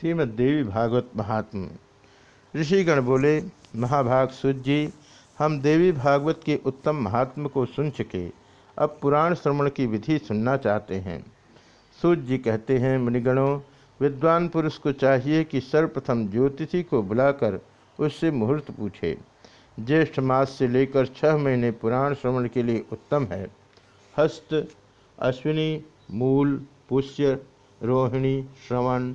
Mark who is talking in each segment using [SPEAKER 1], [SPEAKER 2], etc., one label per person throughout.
[SPEAKER 1] श्रीमद देवी भागवत महात्म। ऋषिगण बोले, महाभाग सूर्य जी, हम देवी भागवत के उत्तम महात्म को सुन चुके। अब पुराण श्रवण की विधि सुनना चाहते हैं। सूर्य जी कहते हैं, मुनिगणों, विद्वान पुरुष को चाहिए कि सर्वप्रथम ज्योतिषी को बुलाकर उससे मुहूर्त पूछे। ज्येष्ठ मास से लेकर छह महीने पुराण श्रवण के लिए उत्तम है। हस्त, अश्विनी, मूल, पुष्य, रोहिणी, श्रवण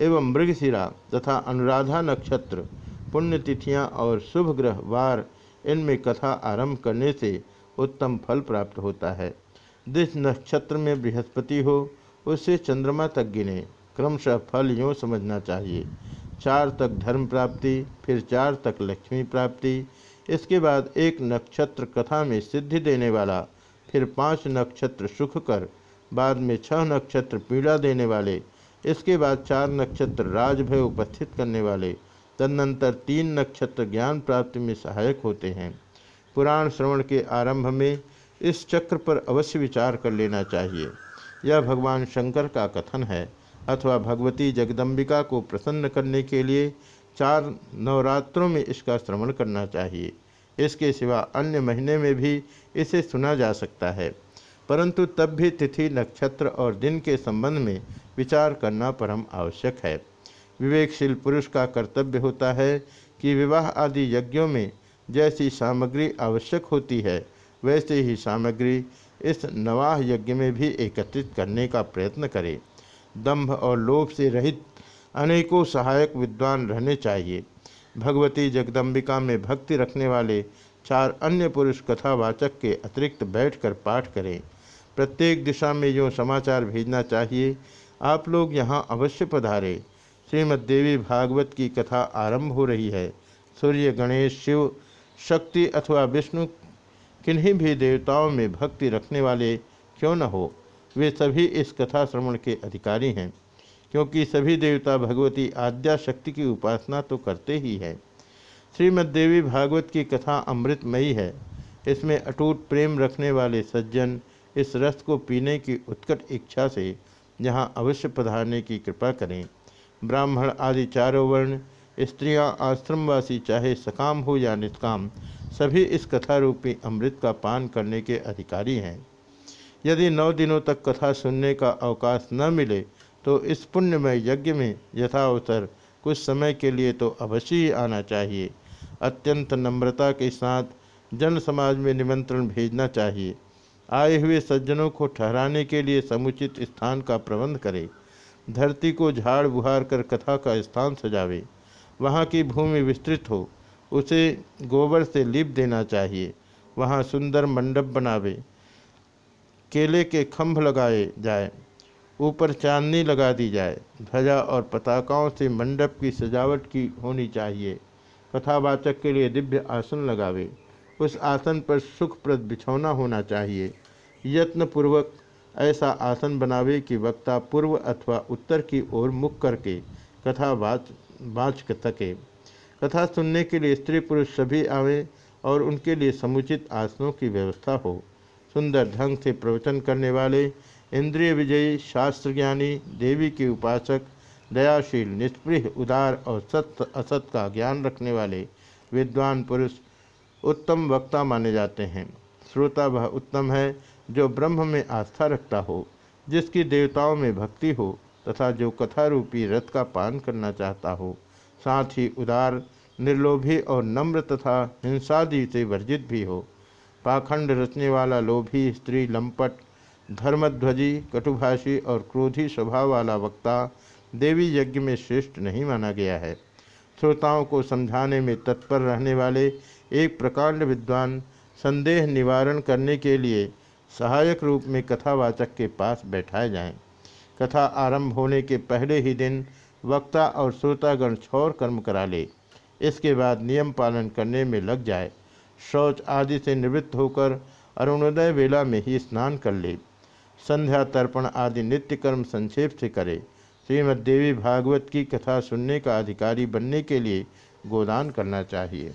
[SPEAKER 1] एवं मृगशिरा तथा अनुराधा नक्षत्र, पुण्यतिथियाँ और शुभ ग्रह वार, इनमें कथा आरंभ करने से उत्तम फल प्राप्त होता है। जिस नक्षत्र में बृहस्पति हो उससे चंद्रमा तक गिने। क्रमशः फल यूँ समझना चाहिए। चार तक धर्म प्राप्ति, फिर चार तक लक्ष्मी प्राप्ति, इसके बाद एक नक्षत्र कथा में सिद्धि देने वाला, फिर पाँच नक्षत्र सुख कर, बाद में छह नक्षत्र पीड़ा देने वाले इसके बाद चार नक्षत्र राजभय उपस्थित करने वाले, तदनंतर तीन नक्षत्र ज्ञान प्राप्ति में सहायक होते हैं। पुराण श्रवण के आरंभ में इस चक्र पर अवश्य विचार कर लेना चाहिए। यह भगवान शंकर का कथन है, अथवा भगवती जगदम्बिका को प्रसन्न करने के लिए चार नवरात्रों में इसका श्रवण करना चाहिए। इसके सिवा अन्य महीने में भी इसे सुना जा सकता है। परंतु तब भी तिथि, नक्षत्र और दिन के संबंध में विचार करना परम आवश्यक है। विवेकशील पुरुष का कर्तव्य होता है कि विवाह आदि यज्ञों में जैसी सामग्री आवश्यक होती है, वैसे ही सामग्री इस नवाह यज्ञ में भी एकत्रित करने का प्रयत्न करे। दंभ और लोभ से रहित अनेकों सहायक विद्वान रहने चाहिए। भगवती जगदम्बिका में भक्ति रखने वाले चार अन्य पुरुष कथावाचक के अतिरिक्त बैठकर पाठ करें। प्रत्येक दिशा में यूँ समाचार भेजना चाहिए, आप लोग यहाँ अवश्य पधारे। श्रीमद देवी भागवत की कथा आरंभ हो रही है। सूर्य, गणेश, शिव, शक्ति अथवा विष्णु, किन्हीं भी देवताओं में भक्ति रखने वाले क्यों न हो? वे सभी इस कथा श्रवण के अधिकारी हैं, क्योंकि सभी देवता भगवती आद्या शक्ति की उपासना तो करते ही हैं। श्रीमद देवी भागवत की कथा अमृतमयी है। इसमें अटूट प्रेम रखने वाले सज्जन इस रस को पीने की उत्कट इच्छा से यहाँ अवश्य पधारने की कृपा करें। ब्राह्मण आदि चारों वर्ण, स्त्रियाँ, आश्रमवासी चाहे सकाम हो या निष्काम, सभी इस कथा रूपी अमृत का पान करने के अधिकारी हैं। यदि नौ दिनों तक कथा सुनने का अवकाश न मिले तो इस पुण्यमय यज्ञ में यथावसर कुछ समय के लिए तो अवश्य ही आना चाहिए। अत्यंत नम्रता के साथ जन समाज में निमंत्रण भेजना चाहिए। आए हुए सज्जनों को ठहराने के लिए समुचित स्थान का प्रबंध करे। धरती को झाड़ बुहार कर कथा का स्थान सजावे। वहाँ की भूमि विस्तृत हो। उसे गोबर से लिप देना चाहिए। वहाँ सुंदर मंडप बनावे। केले के खम्भ लगाए जाए। ऊपर चांदनी लगा दी जाए। ध्वजा और पताकाओं से मंडप की सजावट की होनी चाहिए। कथावाचक के लिए दिव्य आसन लगावे। उस आसन पर सुखप्रद बिछौना होना चाहिए। यत्नपूर्वक ऐसा आसन बनावे कि वक्ता पूर्व अथवा उत्तर की ओर मुख करके कथा बाच बाँच सके। कथा सुनने के लिए स्त्री पुरुष सभी आवे और उनके लिए समुचित आसनों की व्यवस्था हो। सुंदर ढंग से प्रवचन करने वाले, इंद्रिय विजयी शास्त्र ज्ञानी देवी के उपासक, दयाशील निष्पृह उदार और सत्य, असत का ज्ञान रखने वाले, विद्वान पुरुष उत्तम वक्ता माने जाते हैं। श्रोता वह उत्तम है जो ब्रह्म में आस्था रखता हो, जिसकी देवताओं में भक्ति हो, तथा जो कथा रूपी रथ का पान करना चाहता हो। साथ ही उदार, निर्लोभी और नम्र तथा हिंसादि से वर्जित भी हो। पाखंड रचने वाला लोभी, स्त्री, लंपट, धर्मध्वजी, कटुभाषी और क्रोधी स्वभाव वाला वक्ता देवी यज्ञ में श्रेष्ठ नहीं माना गया है। श्रोताओं को समझाने में तत्पर रहने वाले एक प्रकांड विद्वान संदेह निवारण करने के लिए सहायक रूप में कथावाचक के पास बैठाए जाएँ। कथा आरंभ होने के पहले ही दिन वक्ता और श्रोतागण छौर कर्म करा ले। इसके बाद नियम पालन करने में लग जाए। शौच आदि से निवृत्त होकर अरुणोदय वेला में ही स्नान कर ले। संध्या तर्पण आदि नित्य कर्म संक्षेप से करे। श्रीमद देवी भागवत की कथा सुनने का अधिकारी बनने के लिए गोदान करना चाहिए।